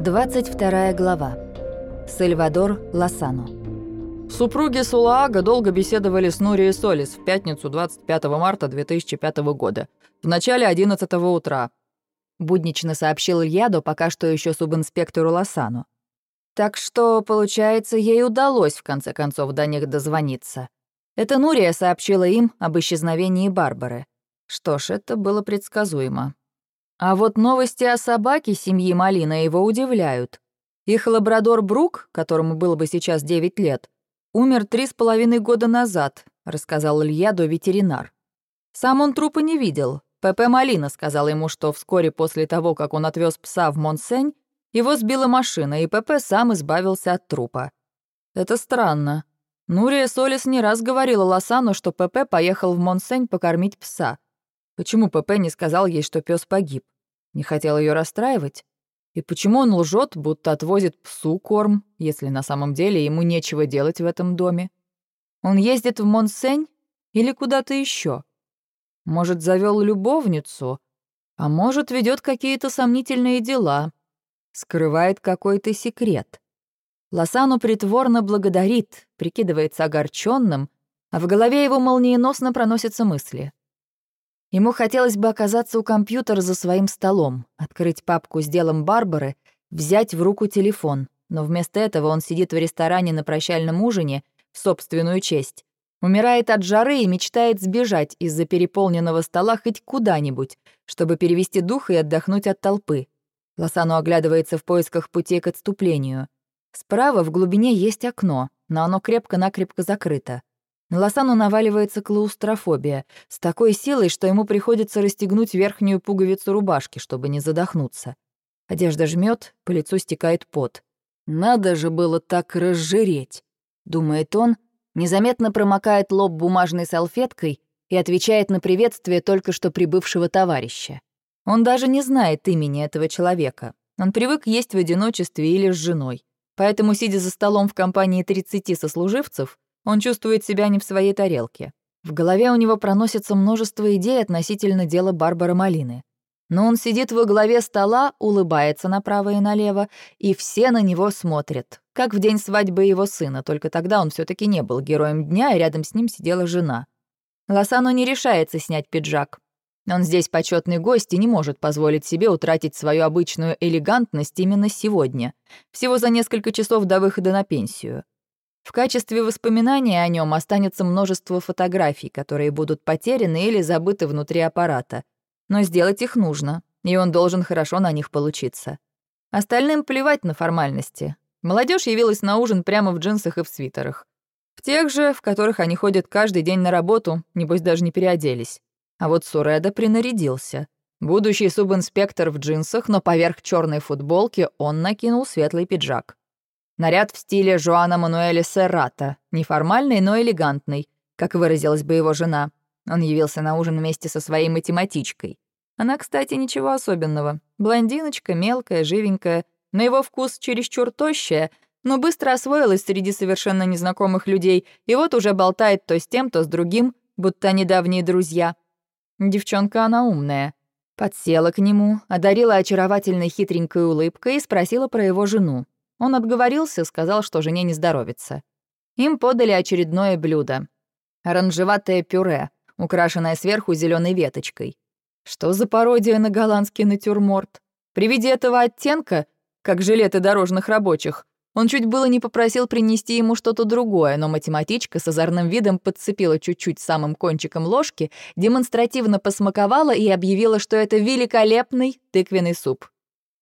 22 глава. Сальвадор Лосано. Супруги Сулаага долго беседовали с Нурией Солис в пятницу 25 марта 2005 года, в начале 11 утра. Буднично сообщил Ильядо пока что еще субинспектору Лосану. Так что, получается, ей удалось в конце концов до них дозвониться. Это Нурия сообщила им об исчезновении Барбары. Что ж, это было предсказуемо. А вот новости о собаке семьи Малина его удивляют. Их лабрадор Брук, которому было бы сейчас 9 лет, умер три с половиной года назад, рассказал Ильядо ветеринар. Сам он трупа не видел. ПП Малина сказал ему, что вскоре после того, как он отвез пса в Монсень, его сбила машина, и ПП сам избавился от трупа. Это странно. Нурия Солис не раз говорила Лосану, что ПП поехал в Монсень покормить пса — Почему ПП не сказал ей, что пес погиб? Не хотел ее расстраивать? И почему он лжет, будто отвозит псу корм, если на самом деле ему нечего делать в этом доме? Он ездит в Монсень или куда-то еще? Может, завел любовницу, а может, ведет какие-то сомнительные дела, скрывает какой-то секрет. Лосану притворно благодарит, прикидывается огорченным, а в голове его молниеносно проносятся мысли. Ему хотелось бы оказаться у компьютера за своим столом, открыть папку с делом Барбары, взять в руку телефон, но вместо этого он сидит в ресторане на прощальном ужине в собственную честь, умирает от жары и мечтает сбежать из-за переполненного стола хоть куда-нибудь, чтобы перевести дух и отдохнуть от толпы. Лосану оглядывается в поисках путей к отступлению. Справа в глубине есть окно, но оно крепко-накрепко закрыто. На Лосану наваливается клаустрофобия с такой силой, что ему приходится расстегнуть верхнюю пуговицу рубашки, чтобы не задохнуться. Одежда жмет, по лицу стекает пот. «Надо же было так разжиреть», — думает он, незаметно промокает лоб бумажной салфеткой и отвечает на приветствие только что прибывшего товарища. Он даже не знает имени этого человека. Он привык есть в одиночестве или с женой. Поэтому, сидя за столом в компании 30 сослуживцев, он чувствует себя не в своей тарелке. В голове у него проносится множество идей относительно дела Барбары Малины. Но он сидит во главе стола, улыбается направо и налево, и все на него смотрят, как в день свадьбы его сына, только тогда он все таки не был героем дня, и рядом с ним сидела жена. Лосану не решается снять пиджак. Он здесь почетный гость и не может позволить себе утратить свою обычную элегантность именно сегодня, всего за несколько часов до выхода на пенсию. В качестве воспоминания о нем останется множество фотографий, которые будут потеряны или забыты внутри аппарата. Но сделать их нужно, и он должен хорошо на них получиться. Остальным плевать на формальности. Молодежь явилась на ужин прямо в джинсах и в свитерах. В тех же, в которых они ходят каждый день на работу, небось даже не переоделись. А вот Суреда принарядился. Будущий субинспектор в джинсах, но поверх черной футболки он накинул светлый пиджак. Наряд в стиле Жоана Мануэля Серрата, неформальный, но элегантный, как выразилась бы его жена. Он явился на ужин вместе со своей математичкой. Она, кстати, ничего особенного. Блондиночка, мелкая, живенькая, на его вкус чересчур тощая, но быстро освоилась среди совершенно незнакомых людей и вот уже болтает то с тем, то с другим, будто недавние друзья. Девчонка она умная. Подсела к нему, одарила очаровательной хитренькой улыбкой и спросила про его жену. Он отговорился, сказал, что жене не здоровится. Им подали очередное блюдо. Оранжеватое пюре, украшенное сверху зеленой веточкой. Что за пародия на голландский натюрморт? При виде этого оттенка, как жилеты дорожных рабочих, он чуть было не попросил принести ему что-то другое, но математичка с озорным видом подцепила чуть-чуть самым кончиком ложки, демонстративно посмаковала и объявила, что это великолепный тыквенный суп.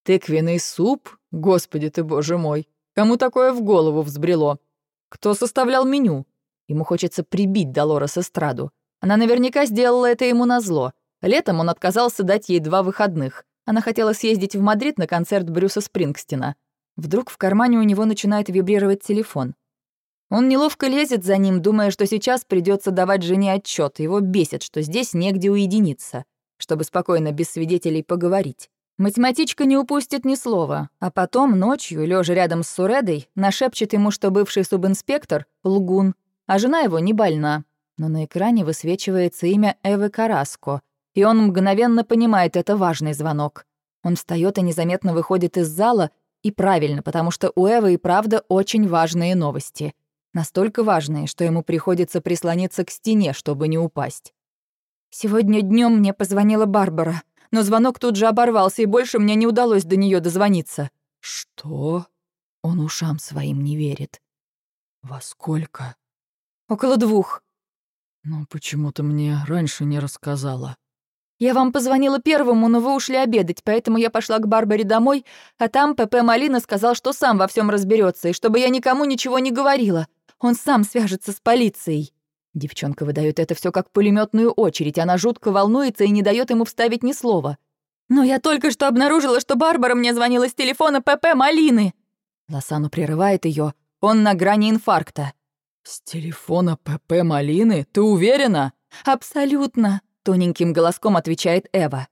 Тыквенный суп? Господи ты, боже мой! Кому такое в голову взбрело? Кто составлял меню? Ему хочется прибить Долорес Эстраду. Она наверняка сделала это ему назло. Летом он отказался дать ей два выходных. Она хотела съездить в Мадрид на концерт Брюса Спрингстина. Вдруг в кармане у него начинает вибрировать телефон. Он неловко лезет за ним, думая, что сейчас придется давать жене отчет. Его бесит, что здесь негде уединиться, чтобы спокойно без свидетелей поговорить. Математичка не упустит ни слова, а потом ночью, лежа рядом с Суредой, нашепчет ему, что бывший субинспектор — лгун, а жена его не больна. Но на экране высвечивается имя Эвы Караско, и он мгновенно понимает, это важный звонок. Он встает и незаметно выходит из зала, И правильно, потому что у Эвы и правда очень важные новости. Настолько важные, что ему приходится прислониться к стене, чтобы не упасть. Сегодня днем мне позвонила Барбара, но звонок тут же оборвался, и больше мне не удалось до нее дозвониться. Что? Он ушам своим не верит. Во сколько? Около двух. Ну, почему ты мне раньше не рассказала? Я вам позвонила первому, но вы ушли обедать, поэтому я пошла к Барбаре домой, а там ПП Малина сказал, что сам во всем разберется и чтобы я никому ничего не говорила. Он сам свяжется с полицией. Девчонка выдает это все как пулеметную очередь. Она жутко волнуется и не дает ему вставить ни слова. «Но я только что обнаружила, что Барбара мне звонила с телефона ПП Малины!» Лосану прерывает ее. Он на грани инфаркта. «С телефона ПП Малины? Ты уверена?» «Абсолютно», — тоненьким голоском отвечает Эва.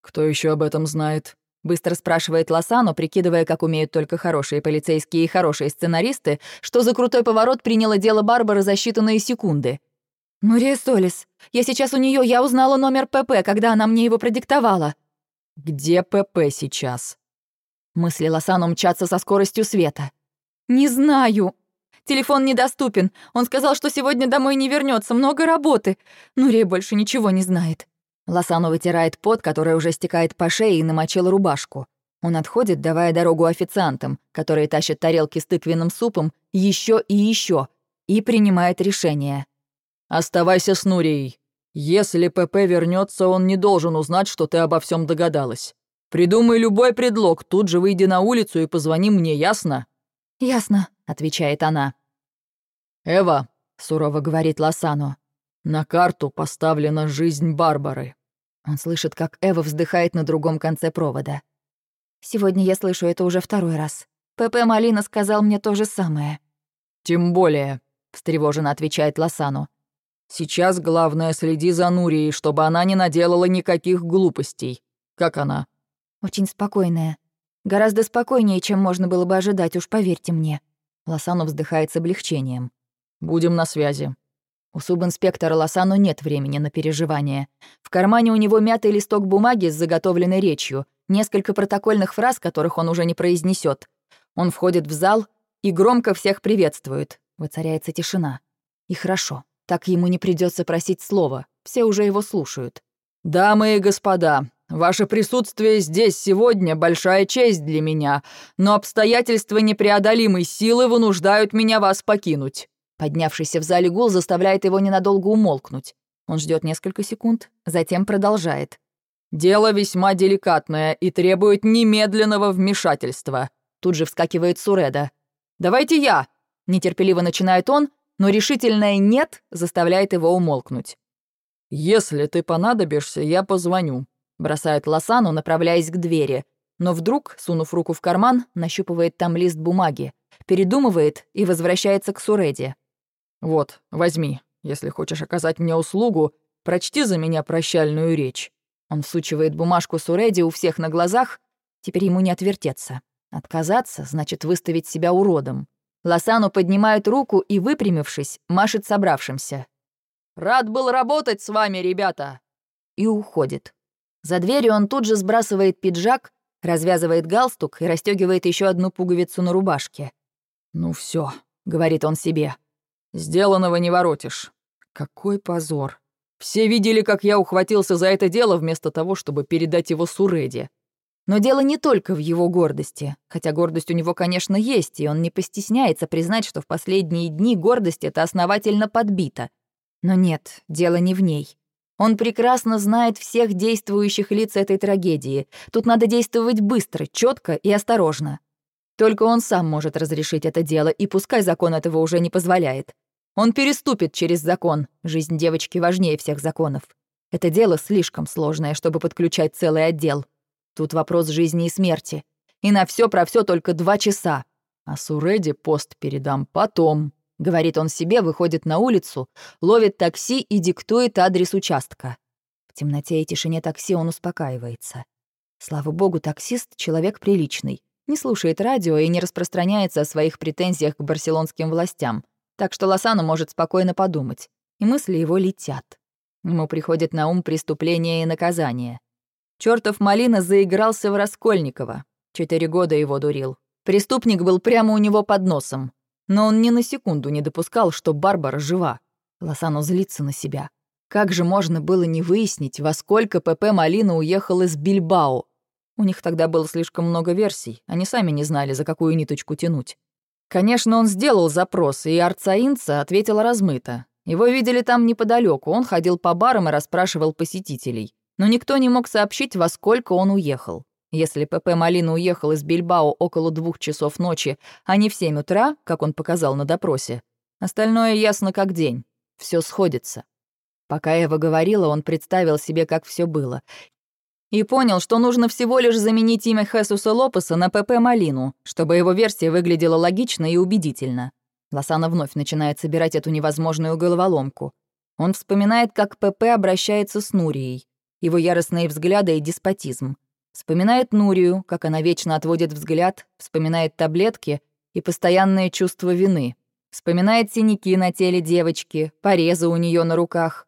«Кто еще об этом знает?» Быстро спрашивает Лосану, прикидывая, как умеют только хорошие полицейские и хорошие сценаристы, что за крутой поворот приняло дело Барбары за считанные секунды. «Нурия Солис, я сейчас у нее, я узнала номер ПП, когда она мне его продиктовала». «Где ПП сейчас?» Мысли Лосану мчатся со скоростью света. «Не знаю. Телефон недоступен. Он сказал, что сегодня домой не вернется. Много работы. Нурия больше ничего не знает». Лосану вытирает пот, который уже стекает по шее и намочил рубашку. Он отходит, давая дорогу официантам, которые тащат тарелки с тыквенным супом еще и еще, и принимает решение. «Оставайся с Нурией. Если ПП вернется, он не должен узнать, что ты обо всем догадалась. Придумай любой предлог, тут же выйди на улицу и позвони мне, ясно?» «Ясно», — отвечает она. «Эва», — сурово говорит Лосану, на карту поставлена жизнь Барбары. Он слышит, как Эва вздыхает на другом конце провода. Сегодня я слышу это уже второй раз. ПП Малина сказал мне то же самое. Тем более, встревоженно отвечает Лосану. Сейчас главное следи за Нурией, чтобы она не наделала никаких глупостей. Как она? Очень спокойная. Гораздо спокойнее, чем можно было бы ожидать, уж поверьте мне. Лосану вздыхает с облегчением. Будем на связи. У субинспектора Лосану нет времени на переживания. В кармане у него мятый листок бумаги с заготовленной речью, несколько протокольных фраз, которых он уже не произнесет. Он входит в зал и громко всех приветствует. Воцаряется тишина. И хорошо, так ему не придется просить слова, все уже его слушают. «Дамы и господа, ваше присутствие здесь сегодня — большая честь для меня, но обстоятельства непреодолимой силы вынуждают меня вас покинуть. Поднявшийся в зале гул заставляет его ненадолго умолкнуть. Он ждет несколько секунд, затем продолжает. «Дело весьма деликатное и требует немедленного вмешательства», тут же вскакивает Суреда. «Давайте я!» Нетерпеливо начинает он, но решительное «нет» заставляет его умолкнуть. «Если ты понадобишься, я позвоню», бросает Лосану, направляясь к двери. Но вдруг, сунув руку в карман, нащупывает там лист бумаги, передумывает и возвращается к Суреде. «Вот, возьми. Если хочешь оказать мне услугу, прочти за меня прощальную речь». Он всучивает бумажку Суреди у всех на глазах. Теперь ему не отвертеться. Отказаться значит выставить себя уродом. Лосану поднимает руку и, выпрямившись, машет собравшимся. «Рад был работать с вами, ребята!» И уходит. За дверью он тут же сбрасывает пиджак, развязывает галстук и расстегивает еще одну пуговицу на рубашке. «Ну все, говорит он себе, Сделанного не воротишь. Какой позор. Все видели, как я ухватился за это дело вместо того, чтобы передать его Суреде. Но дело не только в его гордости. Хотя гордость у него, конечно, есть, и он не постесняется признать, что в последние дни гордость это основательно подбита. Но нет, дело не в ней. Он прекрасно знает всех действующих лиц этой трагедии. Тут надо действовать быстро, четко и осторожно. Только он сам может разрешить это дело, и пускай закон этого уже не позволяет. Он переступит через закон. Жизнь девочки важнее всех законов. Это дело слишком сложное, чтобы подключать целый отдел. Тут вопрос жизни и смерти. И на все про все только два часа. А Суреди пост передам потом. Говорит он себе, выходит на улицу, ловит такси и диктует адрес участка. В темноте и тишине такси он успокаивается. Слава богу, таксист — человек приличный. Не слушает радио и не распространяется о своих претензиях к барселонским властям — так что Лосану может спокойно подумать, и мысли его летят. Ему приходит на ум преступление и наказание. Чёртов Малина заигрался в Раскольникова. Четыре года его дурил. Преступник был прямо у него под носом. Но он ни на секунду не допускал, что Барбара жива. Лосано злится на себя. Как же можно было не выяснить, во сколько ПП Малина уехал из Бильбао? У них тогда было слишком много версий, они сами не знали, за какую ниточку тянуть. Конечно, он сделал запрос, и Арцаинца ответила размыто. Его видели там неподалеку, он ходил по барам и расспрашивал посетителей. Но никто не мог сообщить, во сколько он уехал. Если ПП Малина уехал из Бильбао около двух часов ночи, а не в семь утра, как он показал на допросе, остальное ясно как день. Все сходится. Пока Эва говорила, он представил себе, как все было. И понял, что нужно всего лишь заменить имя Хесуса Лопеса на ПП Малину, чтобы его версия выглядела логично и убедительно. Лосана вновь начинает собирать эту невозможную головоломку. Он вспоминает, как ПП обращается с Нурией, его яростные взгляды и деспотизм. Вспоминает Нурию, как она вечно отводит взгляд, вспоминает таблетки и постоянное чувство вины. Вспоминает синяки на теле девочки, порезы у нее на руках,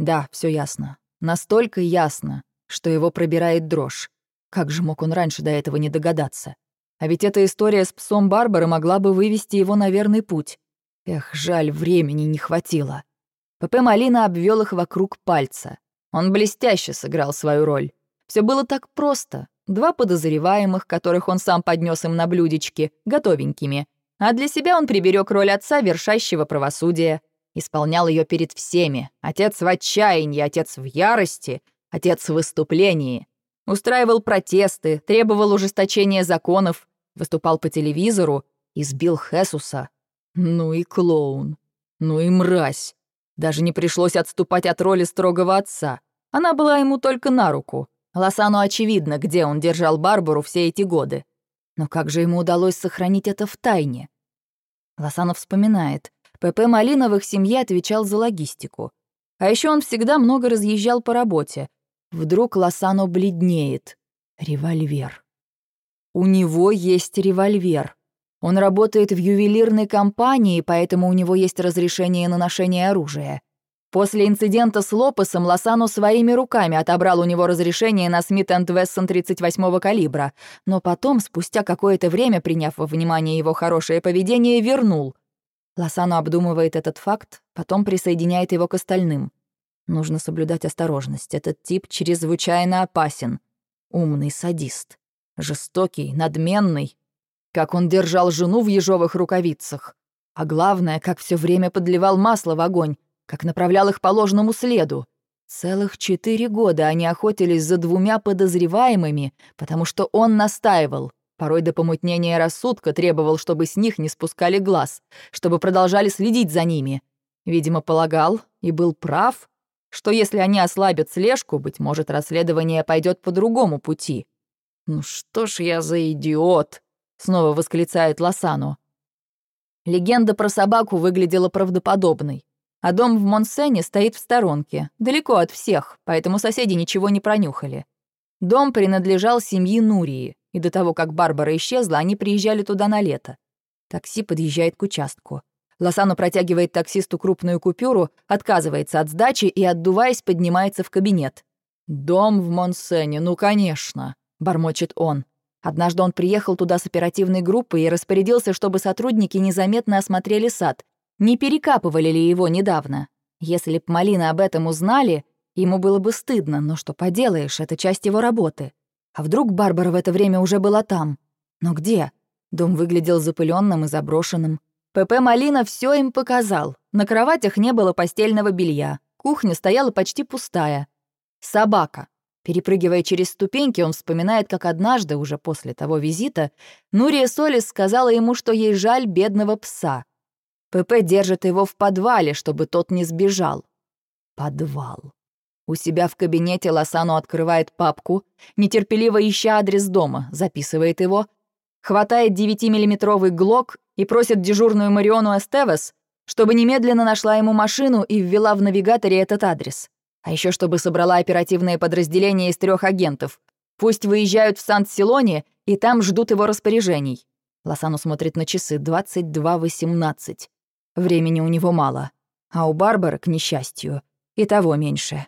да, все ясно. Настолько ясно, что его пробирает дрожь. Как же мог он раньше до этого не догадаться? А ведь эта история с псом Барбары могла бы вывести его на верный путь. Эх, жаль, времени не хватило. ПП Малина обвел их вокруг пальца. Он блестяще сыграл свою роль. Все было так просто. Два подозреваемых, которых он сам поднес им на блюдечке, готовенькими. А для себя он приберег роль отца, вершащего правосудия. Исполнял ее перед всеми. Отец в отчаянии, отец в ярости, отец в выступлении. Устраивал протесты, требовал ужесточения законов, выступал по телевизору, избил Хесуса. Ну и клоун. Ну и мразь. Даже не пришлось отступать от роли строгого отца. Она была ему только на руку. Лосану очевидно, где он держал Барбару все эти годы. Но как же ему удалось сохранить это в тайне? Лосанов вспоминает. ПП их семье отвечал за логистику. А еще он всегда много разъезжал по работе. Вдруг Лосано бледнеет. Револьвер. У него есть револьвер. Он работает в ювелирной компании, поэтому у него есть разрешение на ношение оружия. После инцидента с Лопесом Лосано своими руками отобрал у него разрешение на Смит энд Вессон 38-го калибра, но потом, спустя какое-то время, приняв во внимание его хорошее поведение, вернул. Лосано обдумывает этот факт, потом присоединяет его к остальным. Нужно соблюдать осторожность. Этот тип чрезвычайно опасен. Умный садист. Жестокий, надменный. Как он держал жену в ежовых рукавицах. А главное, как все время подливал масло в огонь, как направлял их по ложному следу. Целых четыре года они охотились за двумя подозреваемыми, потому что он настаивал. Порой до помутнения рассудка требовал, чтобы с них не спускали глаз, чтобы продолжали следить за ними. Видимо, полагал и был прав, что если они ослабят слежку, быть может, расследование пойдет по другому пути. «Ну что ж я за идиот!» — снова восклицает Лосану. Легенда про собаку выглядела правдоподобной. А дом в Монсене стоит в сторонке, далеко от всех, поэтому соседи ничего не пронюхали. Дом принадлежал семье Нурии и до того, как Барбара исчезла, они приезжали туда на лето. Такси подъезжает к участку. Лосану протягивает таксисту крупную купюру, отказывается от сдачи и, отдуваясь, поднимается в кабинет. «Дом в Монсене, ну, конечно», — бормочет он. Однажды он приехал туда с оперативной группой и распорядился, чтобы сотрудники незаметно осмотрели сад. Не перекапывали ли его недавно? Если б Малина об этом узнали, ему было бы стыдно, но что поделаешь, это часть его работы. А вдруг Барбара в это время уже была там? Но где? Дом выглядел запыленным и заброшенным. ПП Малина все им показал. На кроватях не было постельного белья. Кухня стояла почти пустая. Собака. Перепрыгивая через ступеньки, он вспоминает, как однажды, уже после того визита, Нурия Солис сказала ему, что ей жаль бедного пса. ПП держит его в подвале, чтобы тот не сбежал. Подвал. У себя в кабинете Лосану открывает папку, нетерпеливо ища адрес дома, записывает его, хватает 9-миллиметровый глок и просит дежурную Мариону Эстевес, чтобы немедленно нашла ему машину и ввела в навигаторе этот адрес. А еще чтобы собрала оперативное подразделение из трех агентов. Пусть выезжают в Сант-Силоне и там ждут его распоряжений. Лосану смотрит на часы 22.18. Времени у него мало. А у Барбары, к несчастью, и того меньше.